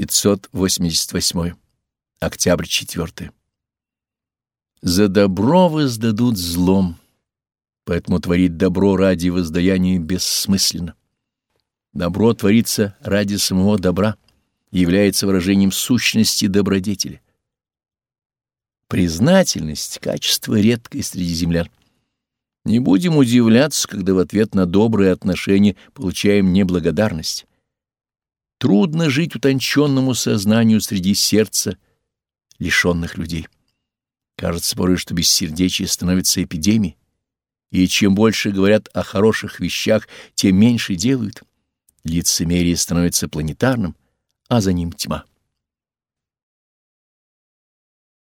588. Октябрь 4. За добро воздадут злом, поэтому творить добро ради воздаяния бессмысленно. Добро творится ради самого добра и является выражением сущности добродетели. Признательность — качество редкое среди землян. Не будем удивляться, когда в ответ на добрые отношения получаем неблагодарность. Трудно жить утонченному сознанию среди сердца лишенных людей. Кажется порой, что бессердечие становится эпидемией, и чем больше говорят о хороших вещах, тем меньше делают. Лицемерие становится планетарным, а за ним тьма.